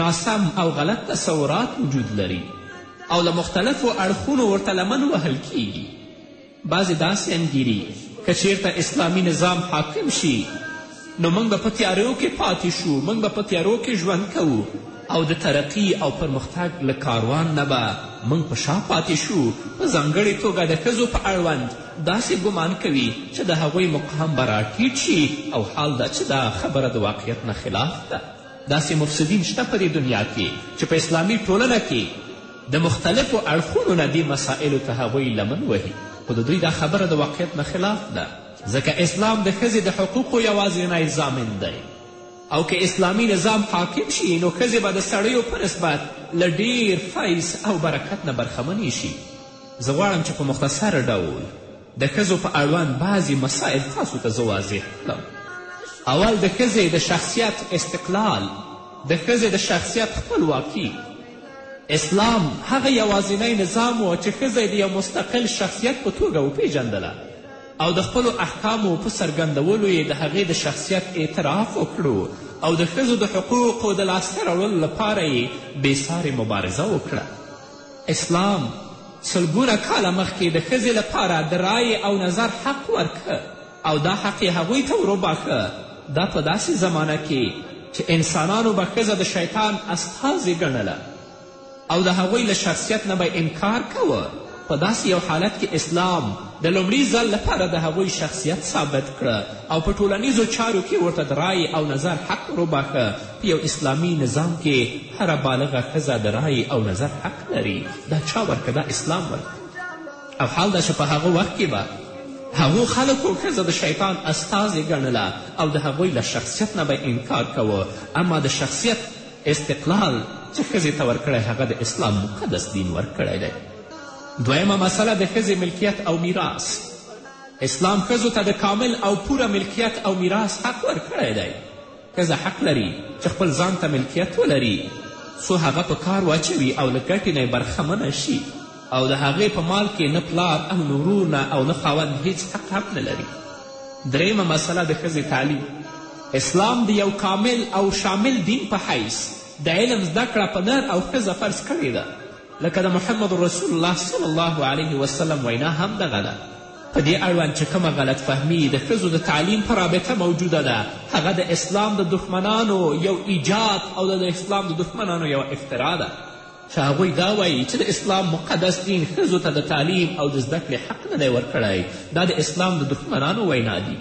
ناسم او غلط تصورات وجود لري او له مختلفو اړخونو ورته لمن وهل کیږي بعضې داسې انګیري که چیرته اسلامي نظام حاکم شي نو موږ به په تیاریو کې پاتې شو موږ به په تیارو کې ژوند کوو او د ترقي او پرمختګ له کاروان نه به موږ په شا پاتې شو په ځانګړې توګه د ښځو په اړوند داسې ګمان کوي چې د هغوی مقام به راټیټ شي او حال دا چې دا خبره د واقعیت نه خلاف ده داسې مفسدین شته په دې دنیا کې چې په اسلامي ټولنه کې د مختلفو اړخونو نه دې مسایلو ته هغوی لمن وهي خو د دوی دا خبره د واقعیت نه خلاف ده ځکه اسلام د ښځې د حقوقو یوازینی ضامن دی او که اسلامي نظام حاکم شي نو ښځې به د سړیو په نسبت له ډیر فیض او برکت نه برخمنې شي زه غواړم چې په مختصر ډول د ښځو په اړوند بعضې مسایل تاسو ته زه واضح کړم اول د ښځې د شخصیت استقلال د ښځې د شخصیت خپلواکي اسلام هغه یوازینی نظام و چې ښځه د یو مستقل شخصیت په توګه وپیژندله او د خپلو احکامو په څرګندولو یې د هغې د شخصیت اعتراف وکړو او د ښځو د حقوقو د لاسته راوړلو لپاره یې بېسارې مبارزه وکړه اسلام سلګونه کاله مخکې د ښځې لپاره د رایې او نظر حق ورکه او دا حق یې هغوی ته وروباښه دا په داسې زمانه کې چې انسانانو به ښځه د شیطان استازې ګڼله او د هغوی له شخصیت نه به انکار کوه په داسې یو حالت کې اسلام د لومړي ځل لپاره د هغوی شخصیت ثابت کړه او په ټولنیزو چارو کې ورته د رای او نظر حق وروباښه په یو اسلامي نظام کې هره بالغه ښځه د رای او نظر حق لري دا چا ورکه دا اسلام ورکه او حال دا چې په هغه وخت کې به هغو خلکو ښځه د شیطان استازې ګڼله او د هغوی له شخصیت نه به انکار کوه اما د شخصیت استقلال چې ښځې ته ورکړی هغه د اسلام مقدس دین ورکړی دی دویمه مسله د ښځې ملکیت او میراث اسلام ښځو ته د کامل او پوره ملکیت او میراث حق ورکړی دی ښځه حق لري چې خپل ځان ته ملکیت ولري څو هغه په کار واچوي او له ګټې نه یې برخمنه شي او د هغې په مال کې نه پلار او نه ورونه او نه خاوند هیڅ حق هم نه لري درېیمه مسله د ښځې تعلیم اسلام د یو کامل او شامل دین په حیث د علم زده کړه په نر او ښځه فرض کړې ده لکه د محمد رسول الله صلی الله علیه وسلم وینا هم دغه ده په دې اړوند چې کومه غلط فهمي د ښځو د تعلیم په رابطه موجوده ده هغه د اسلام د دښمنانو یو ایجاد او د اسلام د دښمنانو یو افترا ده چې هغوی دا وایي چې د اسلام مقدس دین ښځو ته د تعلیم او د زده کړې حق نه دی ورکړی دا د اسلام د دښمنانو وینا دي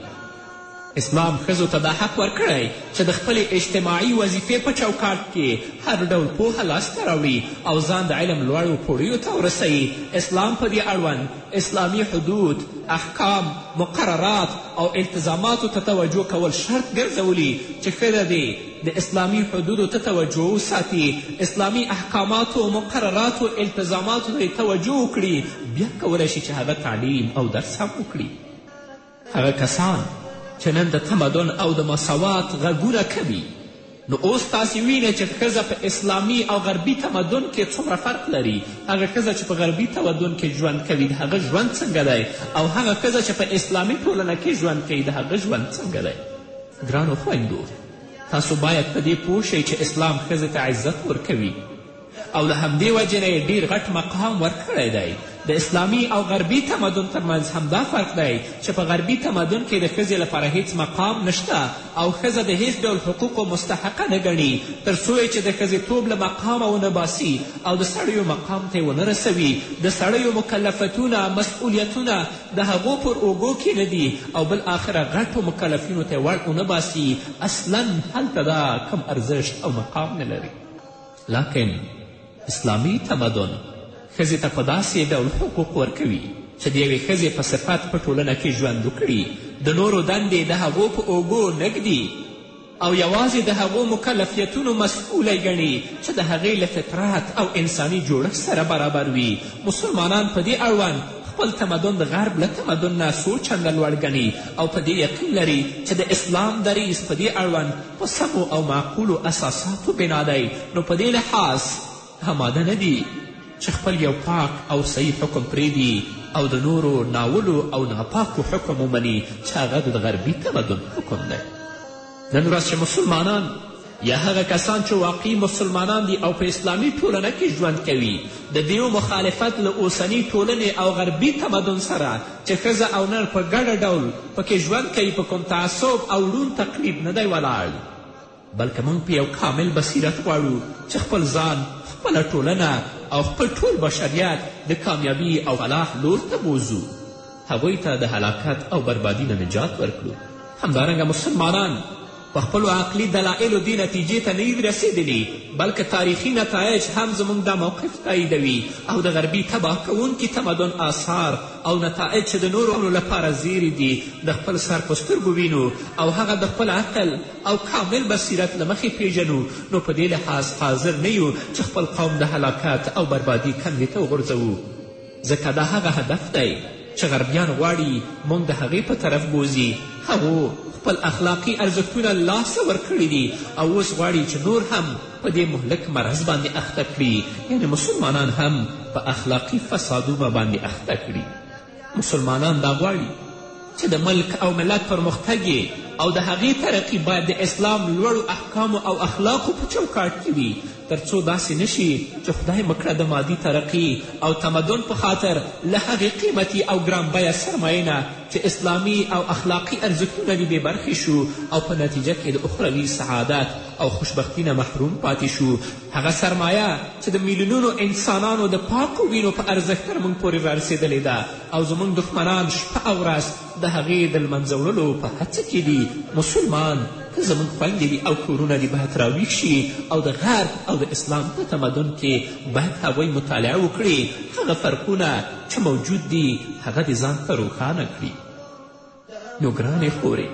اسلام ښځو ته دا حق ورکړی چې د خپلې اجتماعي وظیفې په چوکاټ کې هر ډول پوهه لاسته راوړي او ځان د علم لوړو پوړیو ته ورسوي اسلام په دې اړوند اسلامي حدود احکام مقررات او التزاماتو ته توجه کول شرط ګرځولي چې ښځه دې د اسلامي حدودو ته توجه وساتي اسلامي احکاماتو مقرراتو التزاماتو ته توجه وکړي بیا کولی شي چې هغه تعلیم او درس هم وکړي هغه کسان چې نن د تمدن او د مساوات غږونه کوي نو اوس تاسې وینئ چې ښځه په اسلامي او غربي تمدن کې څومره فرق لري هغه ښځه چې په غربي تمدن کې ژوند کوي د هغه ژوند څنګه دی او هغه ښځه چې په اسلامي ټولنه کې ژوند کوي د هغه ژوند څنګه دی ګرانو خویندو تاسو باید په دې پوه شئ چې اسلام ښځې ته عزت ورکوي او له همدې وجې نه یې ډېر غټ مقام ورکړی دی د اسلامي او غربي تمدن ترمنځ همدا فرق دی چې په غربي تمدن کې د ښځې لپاره هیڅ مقام نشته او ښځه د هیڅ ډول حقوقو مستحقه نه ګڼي تر څو یې چې د ښځېتوب له مقامه ونه باسي او د سړیو مقام ته یې ونه رسوي د سړیو مکلفتونه مسؤلیتونه د هغو پر اوږو کې نه دي او بل آخره غټو مکلفینو ته یې وړ ونه باسي اصلا هلته دا کم ارزښت او مقام نه لري لاکن اسلامي تمدن ښځې ته په داسې ډول حقوق ورکوي چې د یوې ښځې په صفت په ټولنه کې ژوند وکړي د نورو دندې د هغو په اوږو نه ږدي او یوازې د هغو مکلفیتونو مسئوله ګڼي چې د هغې له فطرت او انساني جوړښت سره برابر وي مسلمانان په دې اړوند خپل تمدن د غرب له تمدن نه څو چنده لوړ ګڼي او په دې یقین لري چې د اسلام دریځ په دې اړوند په سمو او معقولو اساساتو بنا دی نو په دې لحاظ آماده نه دي چې خپل یو پاک او صحیح حکم پرېږدي او د نورو ناولو او ناپاکو حکم ومني چې هغه د غربي تمدن حکم دی نن ورځ چې مسلمانان یا هغه کسان چې واقعي مسلمانان دي او په اسلامي ټولنه کې ژوند کوي د دیو مخالفت له اوسني ټولنې او غربي تمدن سره چې ښځه او نر په ګډه ډول پکې ژوند کوي په کوم تعصب او ړوند تقلید نه دی ولاړ بلکې موږ په یو کامل بصیرت غواړو چې خپل ځان خپله ټولنه او خپل ټول بشریت د کامیابی او فلاح لور ته بوځو هغوی ته د هلاکت او بربادی نه نجات ورکړو همدارنګه مسلمانان په خپلو عقلي دلایلو دې نتیجې ته نه یو رسېدلي بلکې تاریخي نتایج هم زموږ دا موقف تاییدوي او د غربي تباه کوونکي تمدن آثار او نتایج چې د نورو لپاره زیری دي د خپل سر په سترګو وینو او هغه د خپل عقل او کامل بصیرت له مخې پېژنو نو په دې لحاظ حاضر نه یو چې خپل قوم د هلاکت او بربادي کندې ته وغورځوو ځکه دا هغه هدف دی چې غربیان غواړي موږ د هغې په طرف بوځي هغو خپل اخلاقي ارزښتونه لاسه ورکړي دي او اوس غواړي چې نور هم په دې مهلک مرض باندې اخته کړي یعنې مسلمانان هم په اخلاقي فسادونو باندې اخته کړي مسلمانان دا غواړي چې د ملک او ملت پرمختګ یې او د هغې ترقي باید د اسلام لوړو احکامو او اخلاقو په چوکاټ کې وي تر څو داسې نشي چې خدای مکړه د مادي ترقي او تمدن په خاطر له هغې قیمتي او ګرانبیه سرمایې نه چې اسلامي او اخلاقي ارزښتونه دي بې برخې شو او په نتیجه کې د اخروي سعادت او خوشبختي نه محروم پاتې شو هغه سرمایه چې د میلیونونو انسانانو د پاکو وینو په ارزښت تر موږ پورې رارسېدلې ده او زموږ دښمنان شپه او ورځ د هغې د لمنځه وړلو په هڅه کې دي مسلمان که زموږ خویندې دي او کورونه دي باید راویښ شي او د غرب او د اسلام په تمدن کې باید هغوی مطالعه وکړي هغه فرقونه چې موجود دي هغه دې ځان ته روښانه کړي نو ګرانې خورې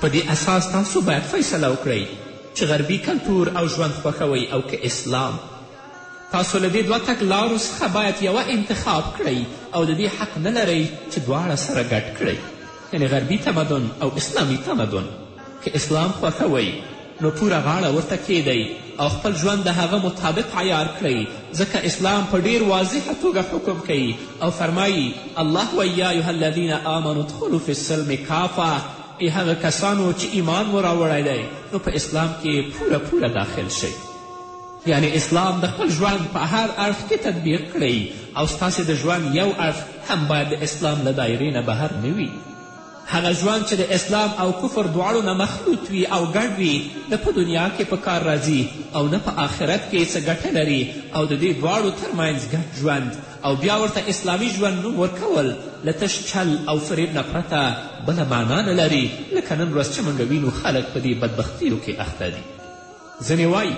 په دې اساس تاسو باید فیصله وکړئ چې غربي کلتور او ژوند خوښوئ او که اسلام تاسو له دې دوه تګلارو څخه باید یوه انتخاب کړئ او د دې حق نه لرئ چې دواړه سره ګډ کړئ یعنې غربي تمدن او اسلامي تمدن که اسلام خوښوئ نو پوره غاړه ورته کیدئ او خپل ژوند د هغه مطابق عیار کړئ ځکه اسلام په ډیر واضحه توګه حکم کوي او فرمایي الله وایي یا ایها الذین آمنو ادخلو فی السلم کافه ای هغه کسانو چې ایمان مو راوړی دی نو په اسلام کې پوره پوره داخل شئ یعنی اسلام د خپل ژوند په هر اړخ کې تطبیق کړئ او ستاسې د ژوند یو اړخ هم باید د اسلام له دایرې نه بهر نه وي هغه ژوند چې د اسلام او کفر دواړو نه مخلوط وي او ګډ وي نه په دنیا کې په کار راځي او نه په آخرت کې څه ګټه لري او د دې دواړو ترمنځ ګډ ژوند او بیا ورته اسلامي ژوند نوم ورکول له تش چل او فریب نه پرته بله معنا نه لري لکه نن ورځ چې موږ وینو خلک په دې بدبختیو کې اخته دي ځینې وایي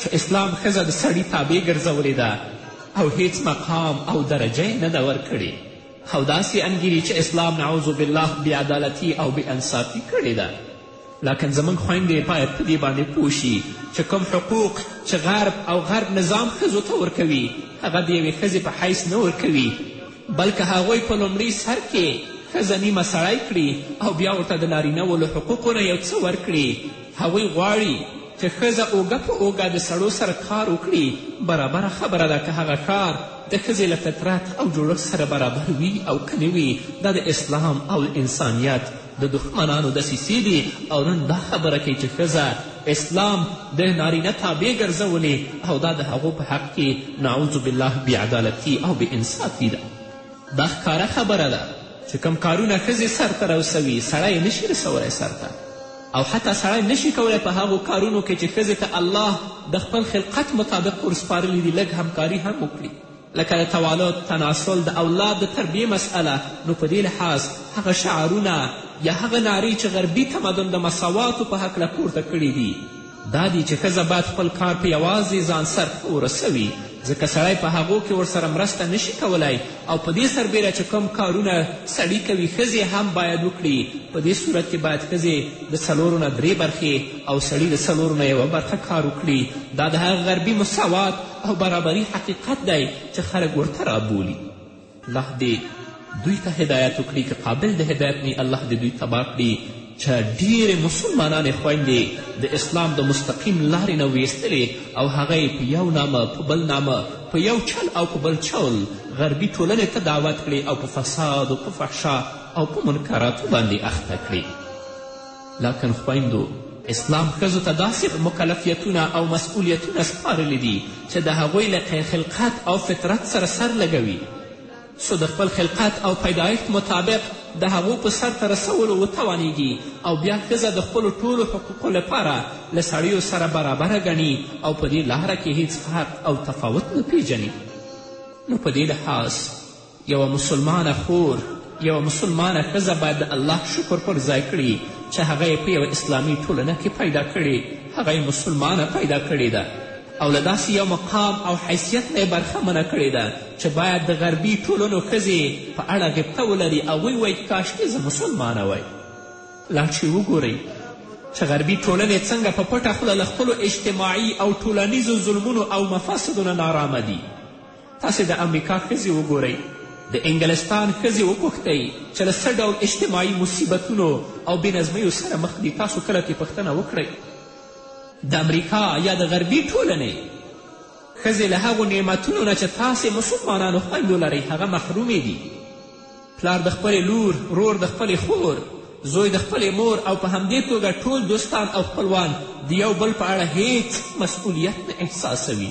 چې اسلام ښځه د سړي تابع ګرځولې ده او هیڅ مقام او درجه یې نه ده ورکړې او داسې انګیري چې اسلام نعوذ بالله بېعدالتي او بېانصافي کړې ده لکن زموږ خویندې باید په دې باندې پوه شي چې کوم حقوق چې غرب او غرب نظام ښځو ته ورکوي هغه د یوې ښځې په حیث نه ورکوي بلکې هغوی په لومړي سر کې ښځه نیمه سړی کړي او بیا ورته د نارینه ولو حقوقو نه یو څه ورکړي هغوی غواړي که ښځه اوږه په اوږه د سړو سره کار وکړي برابره خبره ده که هغه کار د ښځې له فطرت او جوړښت سره برابر وي او که نه وي دا د اسلام او انسانیت د دښمنانو دسیسې دي او نن دا خبره کوي چې ښځه اسلام د نارینه تابع ګرځولې او دا د هغو په حق کې نعوذ بالله بېعدالتي او بې انصافي ده دا ښکاره خبره ده چې کوم کارونه ښځې سرته رسوي سړی یې نشي رسولی سرته او حتی سړی نه شي کولی په هغو کارونو کې چې ښځې ته الله د خپل خلقت مطابق ورسپارلي دي لږ همکاري هم وکړي لکه د توالد تناسل د اولاد د تربیې مسئله نو په دې لحاظ هغه شعارونه یا هغه نعرې چې غربي تمدن د مساواتو په هکله پورته کړي دي دا دي چې ښځه باید خپل کار په یوازې ځان سر ورسوي ځکه سړی په هغو کې ورسره مرسته نشي کولای او په دې سربیره چې کوم کارونه سړي کوي ښځې هم باید وکړي په دې صورت کې باید ښځې د څلورو نه درې برخې او سړي د څلورو نه یوه برخه کار وکړي دا د هغه غربي مساوات او برابري حقیقت دی چې خلک ورته رابولي الله دې دوی ته هدایت وکړي که قابل د هدایت نه الله دې دوی تباه کړي چې ډېرې مسلمانانې خویندې د اسلام د مستقیم لارې نه ویستلې او هغه یې په یو نامه په بل نامه په یو چل او په بل چول غربي ټولنې ته دعوت کړي او په فساد او په فحشا او په منکراتو باندې اخته کړي لکن خویندو اسلام ښځو ته داسې مکلفیتونه او مسئولیتونه سپارلي دي چې د هغوی له خلقت او فطرت سره سر لګوي څو د خپل خلقت او پیدایښت مطابق د هغو په سرته رسولو وتوانیږي او بیا ښځه د خپلو ټولو حقوقو لپاره له سړیو سره برابره ګڼي او په دې لاره کې هیڅ فرق او تفاوت نه پیژني نو په دې لحاظ یوه مسلمانه خور یوه مسلمانه ښځه باید د الله شکر پر ځای کړي چې هغه یې په یوه اسلامي ټولنه کې پیدا کړي هغه یې مسلمانه پیدا کړې ده او له داسې یو مقام او حیثیت نه یې برخمنه کړې ده چې باید د غربي ټولنو ښځې په اړه غبطه ولري او وی وایي کاشکې زه مسلمانه وای لا چې وګورئ چې غربي ټولنې څنګه په پټه خوله له خپلو اجتماعي او ټولنیزو ظلمونو او مفاسدو نه نارامه دي تاسې د امریکا ښځې وګورئ د انګلستان ښځې وپوښتئ چې له څه ډول اجتماعي مصیبتونو او بېنظمیو سره مخ دي تاسو کله ترې پوښتنه وکړئ د امریکا یا د غربي ټولنې ښځې له هغو نعمتونو نه چې تاسې مسلمانانو خوند ولرئ هغه محرومې دي پلار د خپلې لور رور د خپلې خور زوی د خپلې مور او په همدې توګه ټول دوستان او خپلوان د یو بل په اړه هیڅ مسئولیت نه احساسوي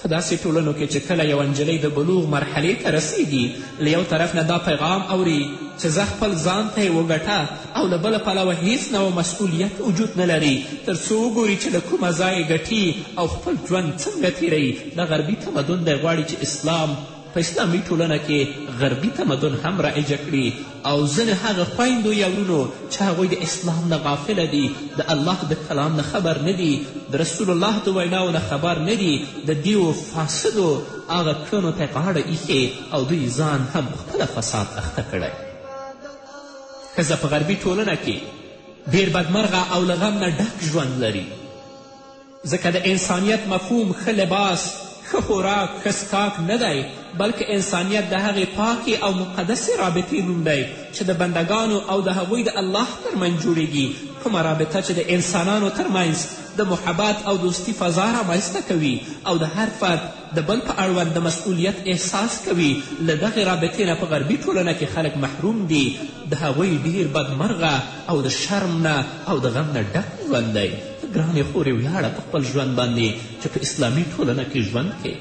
په داسې ټولنو کې چې کله یوه نجلۍ د بلوغ مرحلې ته رسیږي له یو طرف نه دا پیغام اوري چې ځه خپل ځان ته یې وګټه او له بله پلوه هیڅ نوع مسؤلیت وجود نه لري تر څو وګوري چې له کومه ځایه ګټي او خپل ژوند څنګه تیروي دا غربي تمدن دی غواړي چې اسلام په اسلامي ټولنه کې غربي تمدن هم رایج کړي او ځینې هغه خویندو یا ورونو چې هغوی د اسلام نه غافله دي د الله د کلام نه خبر نه دي د رسول الله د ویناو نه خبر نه دي د دیو فاسدو هغه کړنو ته غاړه ایښې او دوی ځان هم په خپله فساد اخته کړی ښځه په غربي ټولنه کې ډیر بدمرغه او له غم نه ډک ژوند لري ځکه د انسانیت مفهوم ښه لباس ښه خوراک ښه څکاک نه دی بلکې انسانیت د هغې پاکې او مقدسې رابطې نوم دی چې د بندګانو او د هغوی د الله ترمنځ جوړیږي کومه رابطه چې د انسانانو ترمنځ د محبت او دوستي فضا رامنځته کوي او د هر فرد د بل په اړوند د مسؤلیت احساس کوي له دغې رابطې نه په غربي ټولنه کې خلک محروم دي د هغوی ډیر بدمرغه او د شرم نه او د غم نه ډک ژوند دی ګرانې خورې ویاړه په خپل ژوند باندې چې په اسلامي ټولنه کې ژوند کې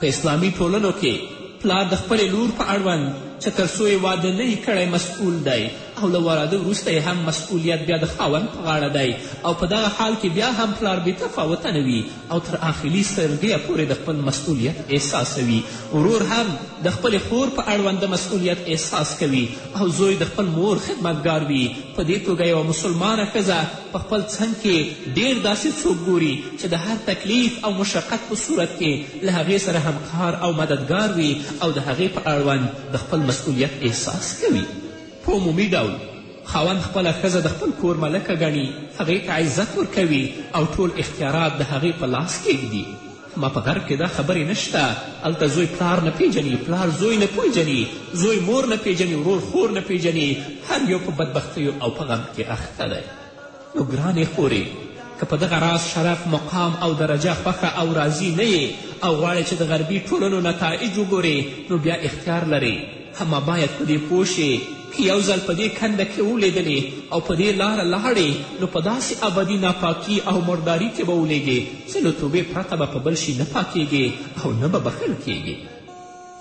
په اسلامي ټولنو کې پلار د خپلې لور په اړوند چې تر څو یې واده نه کړی مسؤول دی او له واده وروسته یې هم مسؤلیت بیا د خاوند په غاړه دی او په دغه حال کې بیا هم پلار بې تفاوته نه وي او تر آخلي سلګیه پورې د خپل مسؤلیت احساسوي ورور هم د خپلې خور په اړوند د مسؤلیت احساس کوي او زوی د خپل مور خدمتګار وي په دې توګه یوه مسلمانه ښځه په خپل څنګ کې ډېر داسې څوک ګوري چې د هر تکلیف او مشقت په صورت کې له هغې سره همکار او مددګار وي او د هغې په اړوند د خپل مسؤلیت احساس کوي په عمومي ډول خاوند خپله ښځه د خپل کور ملکه ګڼي، هغې ته عزت ورکوي او ټول اختیارات د هغې په لاس کې ږدي. ما په غرب کې دا خبرې نشته، هلته زوی پلار نه پېژني، پلار زوی نه پېژني، زوی مور نه پېژني، ورور خور نه پېژني، هر یو په بدبختیو او په غم کې اخته دی. نو ګرانې خورې که په دغه راز شرف مقام او درجه خوښه او راضي نه یې او غواړې چې د غربي ټولنو نتایج وګورې نو بیا اختیار لرې اما باید په دې پوه شې که یو ځل په دې کنده کې ولیدلې او په دې لاره لاړې نو په داسې ابدي ناپاکي او مرداري کې به ولېږې چې له توبې پرته به په بل شي نه پاکېږې او نه به بخښل کېږې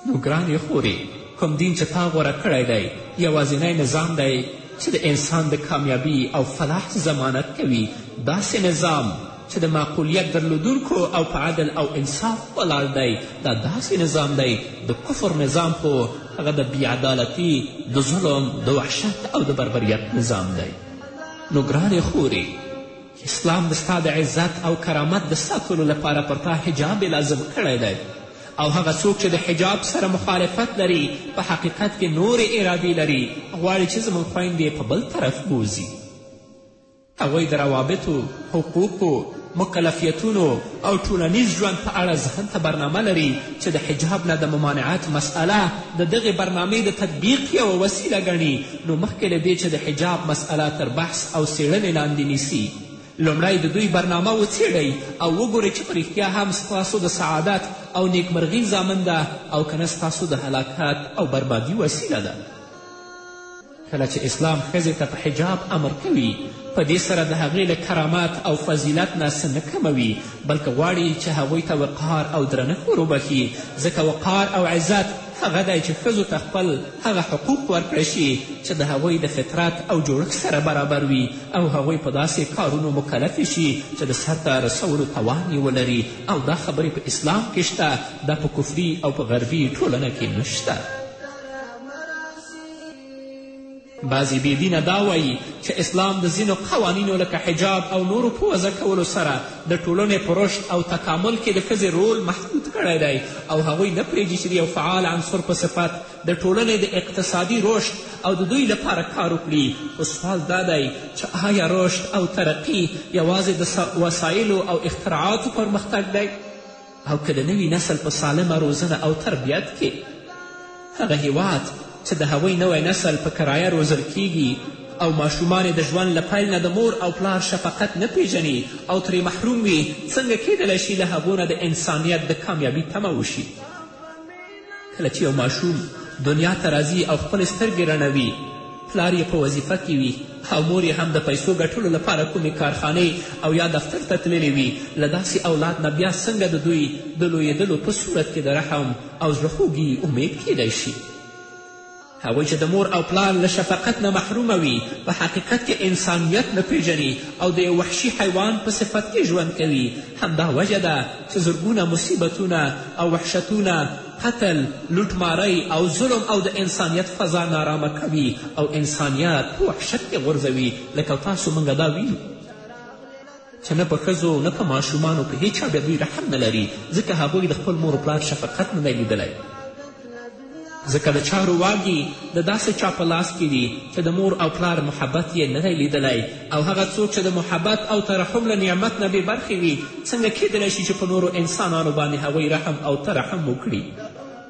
نو ګرانې خورې کوم دین چې تا غوره کړی دی یوازینی نظام دی چې د انسان د کامیابی او فلاح ضمانت کوي داسې نظام چې د معقولیت درلودونکو او په عدل او انصاف ولاړ دی دا داسې نظام دی د کفر نظام خو هغه د بیعدالتي د ظلم د وحشت او د بربریت نظام دی نو ګرانې خورې اسلام د ستا د عزت او کرامت د ساتلو لپاره پر تا حجاب لازم کړی دی او هغه څوک چې د حجاب سره مخالفت لري په حقیقت کې نورې ارادې لري غواړي چې زموږ خویندې په بل طرف بوځي هغوی د روابطو حقوقو مکلفیتونو او ټولنیز ژوند په اړه ذهن ته برنامه لري چې د حجاب نه د ممانعت مسئله د دغې برنامې د تطبیق یوه وسیله ګڼي نو مخکې له دې چې د حجاب مسئله تر بحث او څېړنې لاندې نیسي لومړی د دوی برنامه وڅېړئ او وګورئ چې په رښتیا هم ستاسو د سعادت او نیکمرغي ضامن ده او که نه ستاسو د هلاکت او بربادي وسیله ده کله چې اسلام ښځې ته په حجاب امر کوي په دې سره د هغې له کرامت او فضیلت نه څه نه کموي بلکې غواړي چې هغوی ته وقار او درنښت وروبخي ځکه وقار او عزت هغه دی چې ښځو ته خپل هغه حقوق ورکړی شي چې د هغوی د فطرت او جوړښت سره برابر وي او هغوی په داسې کارونو مکلفې شي چې د سرته رسولو توان یې ولري او دا خبرې په اسلام کې شته دا په کفري او په غربي ټولنه کې نشته بعضې بې دینه دا وایي چې اسلام د ځینو قوانینو لکه حجاب او نورو په وضع کولو سره د ټولنې په رشد او تکامل کې د ښځې رول محدود کړی دی او هغوی نه پرېږدي چې د یو فعال عنصر په صفت د ټولنې د اقتصادي رشد او د دوی لپاره کار وکړي خو سوال دا دی چې آیا رشد او ترقي یوازې د وسایلو او اختراعاتو پرمختګ دی او که د نوي نسل په سالمه روزنه او تربیت کې هغه هیواد چې د هغوی نوی نسل په کرایه روزل کیږي او ماشومان د ژوند له پیل نه د مور او پلار شفقت نه پیژني او ترې محروم وي څنګه کیدلی شي له هغو نه د انسانیت د کامیابي تمه وشي کله چې یو ماشوم دنیا ته راځي او خپلې سترګې رڼوي پلار یې په وظیفه کې وي او مور یې هم د پیسو ګټلو لپاره کومې کارخانې او یا دفتر ته تللې وي له داسې اولاد نه بیا څنګه د دوی د لویېدلو په صورت کې د رحم او زړه خوږي امید کیدای شي هغوی چې د مور او پلار له شفقت نه محرومه وي په حقیقت کې انسانیت نه پیژني او د یو وحشي حیوان په صفت کې ژوند کوي همدا وجه ده چې زرګونه مصیبتونه او وحشتونه قتل لوټمارۍ او ظلم او د انسانیت فضا نارامه کوي او انسانیت په وحشت کې غورځوي لکه تاسو موږ دا وینو چې نه په ښځو نه په ماشومانو په هیچا بیا دوی رحم نه لري ځکه هغوی د خپل مور و پلار شفقت نه دی لیدلی ځکه د چارو واګي د داسې چا په لاس کې دي چې د مور او پلار محبت یې نه دی لیدلی او هغه څوک چې د محبت او ترحم له نعمت نه بې برخې وي څنګه کیدلی شي چې په نورو انسانانو باندې هغوی رحم او ترحم وکړي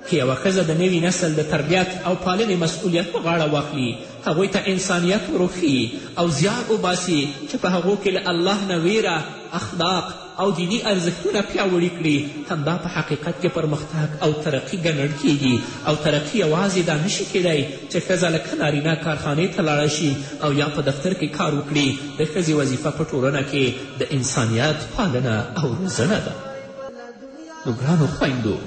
که یوه ښځه د نوي نسل د تربیت او پالنې مسؤلیت په غاړه واخلي هغوی ته انسانیت وروښي او زیار وباسي چې په هغو کې له الله نه ویره اخلاق او دیني ارزښتونه پیاوړي کړي همدا په حقیقت کې پرمختګ او ترقي ګڼل کیږي او ترقي یوازې دا نشي کیدای چې ښځه لکه نارینه کارخانې ته لاړه شي او یا په دفتر کې کار وکړي د ښځې وظیفه په ټولنه کې د انسانیت پالنه او روزنه ده نو ګرانو خویندو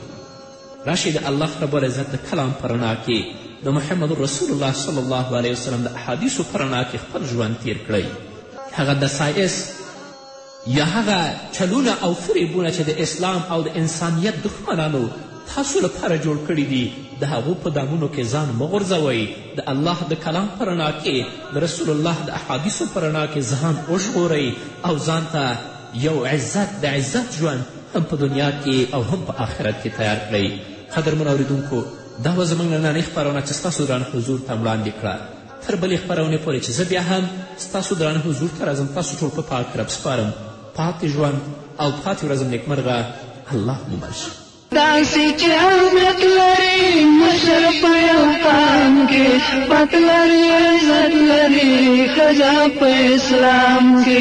راشئ د الله رب العزت د کلام په رڼا کې د محمد رسول الله صلی الله علیه وسلم د احادیثو په رڼا کې خپل ژوند تیر کړئ هغه دسایس یا هغه چلونه او فریبونه چې د اسلام او د انسانیت دښمنانو تاسو لپاره جوړ کړي دي د هغو په دامونو کې ځان مه غورځوئ د الله د کلام په رڼا کې د رسول الله د احادیثو په رڼا کې ځان وژغورئ او ځان ته یو عزت د عزت ژوند هم په دنیا کې او هم په آخرت کې تیار کړئ قدرمن اورېدونکو دا وه زموږ نننۍ خپرونه چې ستاسو درانه حضور ته وړاندې کړه تر بلې خپرونې پورې چې زه بیا هم ستاسو درانه حضور ته راځم تاسو ټول په پاک رب سپارم پاتې ژوند او پاتې ورځم نیکمرغه الله مو مل شه داسې چې اهمیت لري مشر په یو قام کې پت لري عزت لري ښځه په اسلام کې